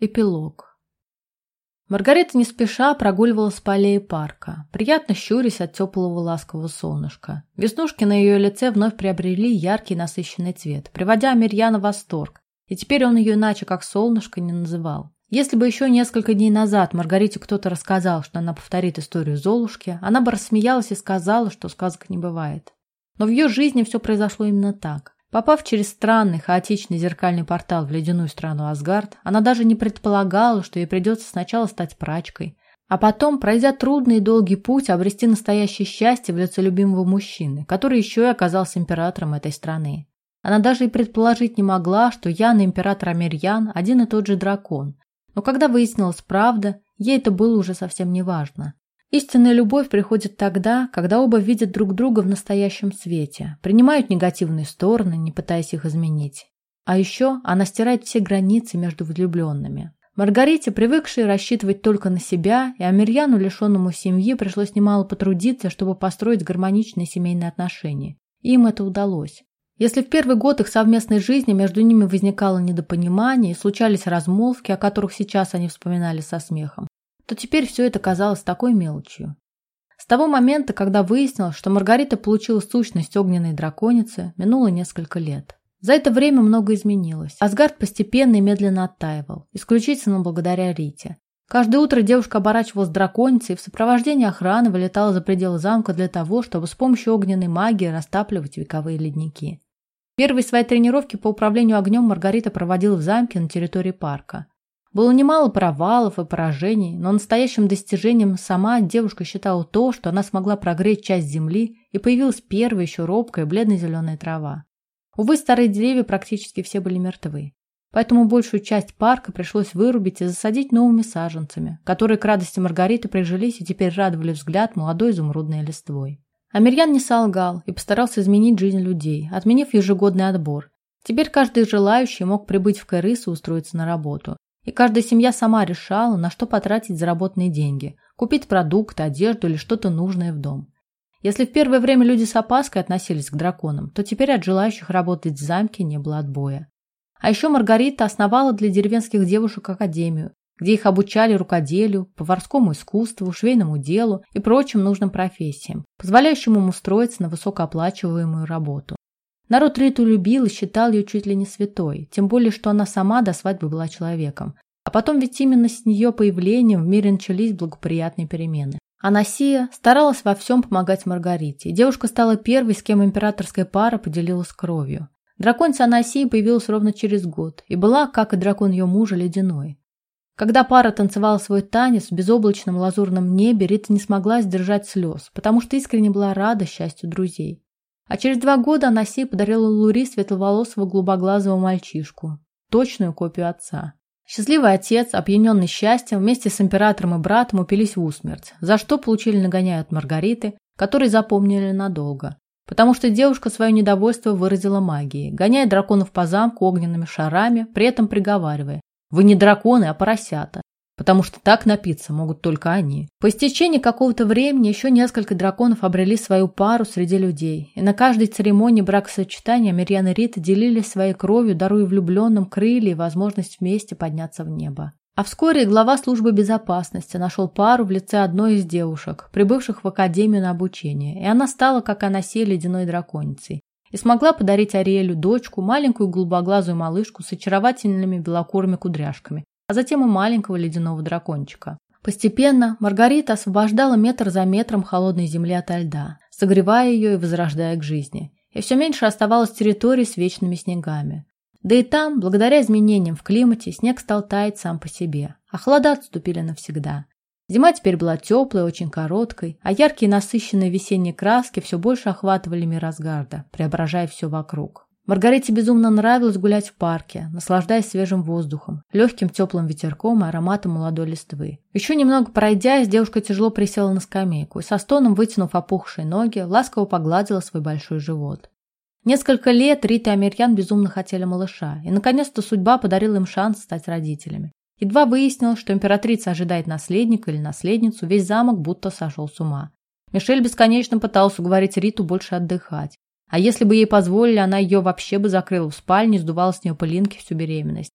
Эпилог. Маргарита не спеша прогуливалась по аллее парка, приятно щурясь от теплого ласкового солнышка. Веснушки на ее лице вновь приобрели яркий насыщенный цвет, приводя Мирьяна в восторг, и теперь он ее иначе как солнышко не называл. Если бы еще несколько дней назад Маргарите кто-то рассказал, что она повторит историю Золушки, она бы рассмеялась и сказала, что сказок не бывает. Но в ее жизни все произошло именно так. Попав через странный, хаотичный зеркальный портал в ледяную страну Асгард, она даже не предполагала, что ей придется сначала стать прачкой, а потом, пройдя трудный и долгий путь, обрести настоящее счастье в лице любимого мужчины, который еще и оказался императором этой страны. Она даже и предположить не могла, что Ян и император Амирьян один и тот же дракон. Но когда выяснилась правда, ей это было уже совсем не важно. Истинная любовь приходит тогда, когда оба видят друг друга в настоящем свете, принимают негативные стороны, не пытаясь их изменить. А еще она стирает все границы между влюбленными. Маргарите, привыкшей рассчитывать только на себя, и Амирьяну, лишенному семьи, пришлось немало потрудиться, чтобы построить гармоничные семейные отношения. И им это удалось. Если в первый год их совместной жизни между ними возникало недопонимание и случались размолвки, о которых сейчас они вспоминали со смехом, то теперь все это казалось такой мелочью. С того момента, когда выяснилось, что Маргарита получила сущность огненной драконицы, минуло несколько лет. За это время много изменилось. Асгард постепенно и медленно оттаивал, исключительно благодаря Рите. Каждое утро девушка оборачивалась драконицей и в сопровождении охраны вылетала за пределы замка для того, чтобы с помощью огненной магии растапливать вековые ледники. Первые свои тренировки по управлению огнем Маргарита проводила в замке на территории парка. Было немало провалов и поражений, но настоящим достижением сама девушка считала то, что она смогла прогреть часть земли и появилась первая еще робкая бледно-зеленая трава. Увы, старые деревья практически все были мертвы. Поэтому большую часть парка пришлось вырубить и засадить новыми саженцами, которые к радости Маргариты прижились и теперь радовали взгляд молодой изумрудной листвой. Амирьян не солгал и постарался изменить жизнь людей, отменив ежегодный отбор. Теперь каждый желающий мог прибыть в Кайрыс и устроиться на работу. И каждая семья сама решала, на что потратить заработанные деньги – купить продукты, одежду или что-то нужное в дом. Если в первое время люди с опаской относились к драконам, то теперь от желающих работать в замке не было отбоя. А еще Маргарита основала для деревенских девушек академию, где их обучали рукоделию, поварскому искусству, швейному делу и прочим нужным профессиям, позволяющим им устроиться на высокооплачиваемую работу. Народ Риту любил и считал ее чуть ли не святой, тем более, что она сама до свадьбы была человеком. А потом ведь именно с нее появлением в мире начались благоприятные перемены. Анасия старалась во всем помогать Маргарите, и девушка стала первой, с кем императорская пара поделилась кровью. Драконица Анасии появилась ровно через год и была, как и дракон ее мужа, ледяной. Когда пара танцевала свой танец в безоблачном лазурном небе, Рита не смогла сдержать слез, потому что искренне была рада счастью друзей. А через два года Анасия подарила Лури светловолосого голубоглазого мальчишку, точную копию отца. Счастливый отец, опьяненный счастьем, вместе с императором и братом упились в усмерть, за что получили нагоняя от Маргариты, который запомнили надолго. Потому что девушка свое недовольство выразила магией, гоняя драконов по замку огненными шарами, при этом приговаривая «Вы не драконы, а поросята потому что так напиться могут только они. По истечении какого-то времени еще несколько драконов обрели свою пару среди людей, и на каждой церемонии бракосочетания Мирьян и Рита делились своей кровью, даруя влюбленным крылья и возможность вместе подняться в небо. А вскоре глава службы безопасности нашел пару в лице одной из девушек, прибывших в академию на обучение, и она стала, как Анасия, ледяной драконицей и смогла подарить Ариэлю дочку, маленькую голубоглазую малышку с очаровательными белокурыми кудряшками, а затем и маленького ледяного дракончика. Постепенно Маргарита освобождала метр за метром холодной земли ото льда, согревая ее и возрождая к жизни. И все меньше оставалось территорий с вечными снегами. Да и там, благодаря изменениям в климате, снег стал таять сам по себе, а холода отступили навсегда. Зима теперь была теплой, очень короткой, а яркие насыщенные весенние краски все больше охватывали мир Асгарда, преображая все вокруг. Маргарите безумно нравилось гулять в парке, наслаждаясь свежим воздухом, легким теплым ветерком и ароматом молодой листвы. Еще немного пройдясь, девушка тяжело присела на скамейку и со стоном, вытянув опухшие ноги, ласково погладила свой большой живот. Несколько лет Рита и Амирьян безумно хотели малыша, и наконец-то судьба подарила им шанс стать родителями. Едва выяснилось, что императрица ожидает наследника или наследницу, весь замок будто сошел с ума. Мишель бесконечно пытался уговорить Риту больше отдыхать. А если бы ей позволили, она ее вообще бы закрыла в спальне сдувала с нее пылинки всю беременность.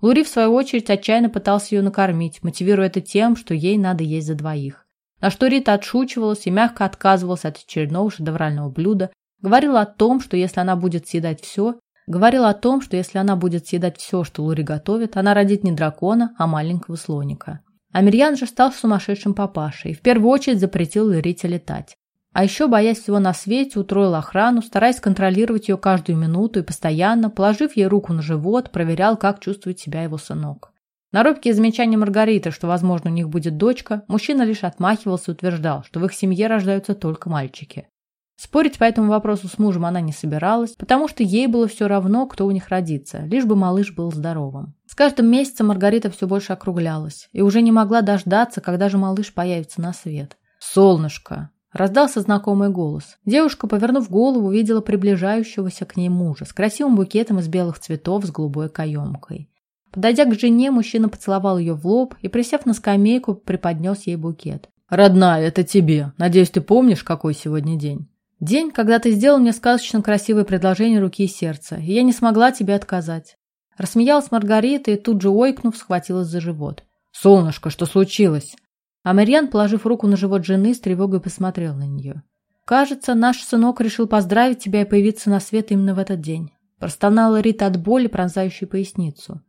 Лури, в свою очередь, отчаянно пытался ее накормить, мотивируя это тем, что ей надо есть за двоих. На что Рита отшучивалась и мягко отказывалась от очередного шедеврального блюда, говорила о том, что если она будет съедать все, говорила о том, что если она будет съедать все, что Лури готовит, она родит не дракона, а маленького слоника. Амирьян же стал сумасшедшим папашей и в первую очередь запретил Рите летать. А еще, боясь всего на свете, утроил охрану, стараясь контролировать ее каждую минуту и постоянно, положив ей руку на живот, проверял, как чувствует себя его сынок. На робкие замечания Маргариты, что, возможно, у них будет дочка, мужчина лишь отмахивался и утверждал, что в их семье рождаются только мальчики. Спорить по этому вопросу с мужем она не собиралась, потому что ей было все равно, кто у них родится, лишь бы малыш был здоровым. С каждым месяцем Маргарита все больше округлялась и уже не могла дождаться, когда же малыш появится на свет. «Солнышко!» Раздался знакомый голос. Девушка, повернув голову, увидела приближающегося к ней мужа с красивым букетом из белых цветов с голубой каемкой. Подойдя к жене, мужчина поцеловал ее в лоб и, присев на скамейку, преподнес ей букет. «Родная, это тебе. Надеюсь, ты помнишь, какой сегодня день?» «День, когда ты сделал мне сказочно красивое предложение руки и сердца, и я не смогла тебе отказать». Рассмеялась Маргарита и тут же, ойкнув, схватилась за живот. «Солнышко, что случилось?» А Марьян, положив руку на живот жены, с тревогой посмотрел на нее. «Кажется, наш сынок решил поздравить тебя и появиться на свет именно в этот день». Простонала Рита от боли, пронзающей поясницу.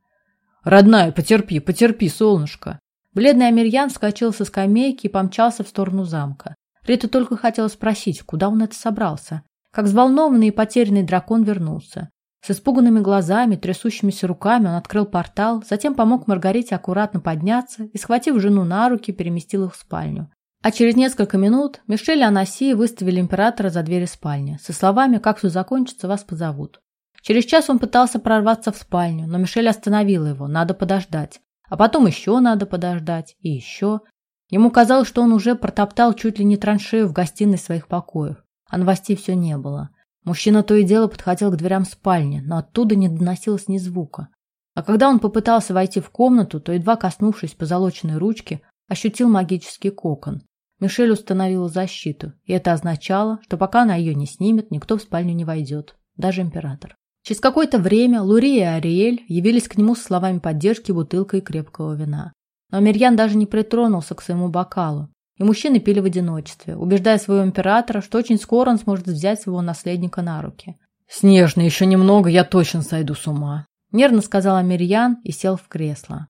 «Родная, потерпи, потерпи, солнышко!» Бледный Амирьян вскочил со скамейки и помчался в сторону замка. Рита только хотела спросить, куда он это собрался. Как взволнованный и потерянный дракон вернулся. С испуганными глазами, трясущимися руками он открыл портал, затем помог Маргарите аккуратно подняться и, схватив жену на руки, переместил их в спальню. А через несколько минут Мишель и Анасия выставили императора за двери спальни со словами «Как все закончится, вас позовут». Через час он пытался прорваться в спальню, но Мишель остановила его, надо подождать. А потом еще надо подождать, и еще. Ему казалось, что он уже протоптал чуть ли не траншею в гостиной своих покоев, а новостей все не было. Мужчина то и дело подходил к дверям спальни, но оттуда не доносилось ни звука. А когда он попытался войти в комнату, то, едва коснувшись позолоченной ручки, ощутил магический кокон. Мишель установила защиту, и это означало, что пока она ее не снимет, никто в спальню не войдет, даже император. Через какое-то время Лури и Ариэль явились к нему с словами поддержки бутылкой крепкого вина. Но Мирьян даже не притронулся к своему бокалу, и мужчины пили в одиночестве, убеждая своего императора, что очень скоро он сможет взять своего наследника на руки. «Снежно, еще немного, я точно сойду с ума», — нервно сказал Амирьян и сел в кресло.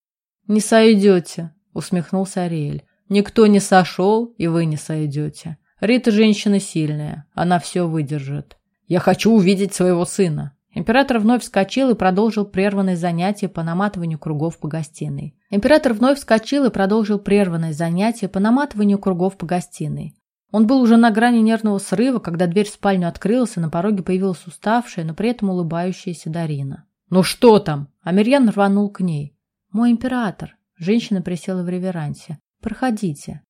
«Не сойдете», — усмехнулся Ариэль. «Никто не сошел, и вы не сойдете. Рита женщина сильная, она все выдержит. Я хочу увидеть своего сына». Император вновь вскочил и продолжил прерванное занятие по наматыванию кругов по гостиной. Император вновь вскочил и продолжил прерванное занятие по наматыванию кругов по гостиной. Он был уже на грани нервного срыва, когда дверь в спальню открылась, и на пороге появилась уставшая, но при этом улыбающаяся Дарина. «Ну что там?» Амирьян рванул к ней. «Мой император!» Женщина присела в реверансе. «Проходите».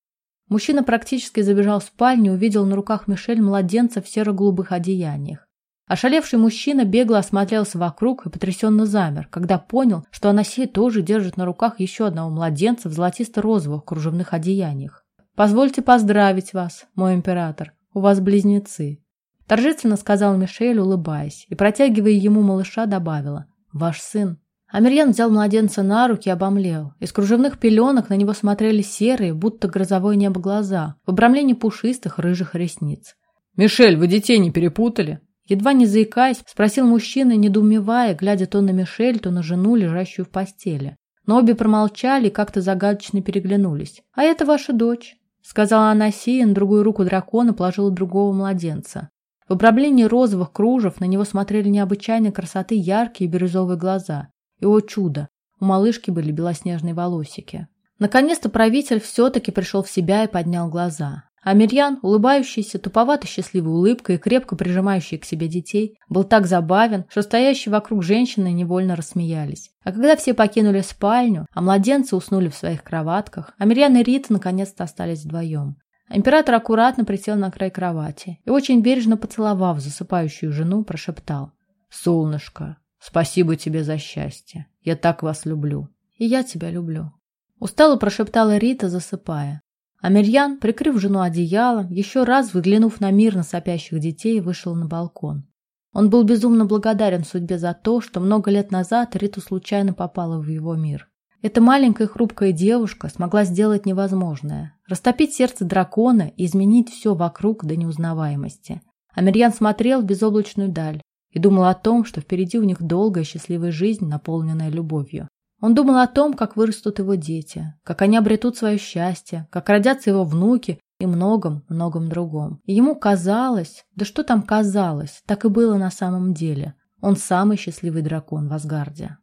Мужчина практически забежал в спальню и увидел на руках Мишель младенца в серо-голубых одеяниях. Ошалевший мужчина бегло осмотрелся вокруг и потрясенно замер, когда понял, что Анасия тоже держит на руках еще одного младенца в золотисто-розовых кружевных одеяниях. «Позвольте поздравить вас, мой император, у вас близнецы», торжественно сказал Мишель, улыбаясь, и, протягивая ему малыша, добавила «Ваш сын». Амирьян взял младенца на руки и обомлел. Из кружевных пеленок на него смотрели серые, будто грозовое небо глаза, в обрамлении пушистых рыжих ресниц. «Мишель, вы детей не перепутали?» Едва не заикаясь, спросил мужчина, недоумевая, глядя то на Мишель, то на жену, лежащую в постели. Но обе промолчали и как-то загадочно переглянулись. «А это ваша дочь», — сказала она Сия, на другую руку дракона положила другого младенца. В обрамлении розовых кружев на него смотрели необычайной красоты яркие бирюзовые глаза. И, о чудо, у малышки были белоснежные волосики. Наконец-то правитель все-таки пришел в себя и поднял глаза. А Мирьян, улыбающийся, туповато-счастливой улыбкой и крепко прижимающий к себе детей, был так забавен, что стоящие вокруг женщины невольно рассмеялись. А когда все покинули спальню, а младенцы уснули в своих кроватках, а Мирьян и Рита наконец-то остались вдвоем. Император аккуратно присел на край кровати и, очень бережно поцеловав засыпающую жену, прошептал «Солнышко, спасибо тебе за счастье. Я так вас люблю». «И я тебя люблю». Устало прошептала Рита, засыпая. Амирьян, прикрыв жену одеялом, еще раз выглянув на мирно сопящих детей, вышел на балкон. Он был безумно благодарен судьбе за то, что много лет назад Рита случайно попала в его мир. Эта маленькая хрупкая девушка смогла сделать невозможное – растопить сердце дракона и изменить все вокруг до неузнаваемости. Амирьян смотрел в безоблачную даль и думал о том, что впереди у них долгая счастливая жизнь, наполненная любовью. Он думал о том, как вырастут его дети, как они обретут свое счастье, как родятся его внуки и многом-многом другом. И ему казалось, да что там казалось, так и было на самом деле. Он самый счастливый дракон в Асгарде.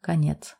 Конец.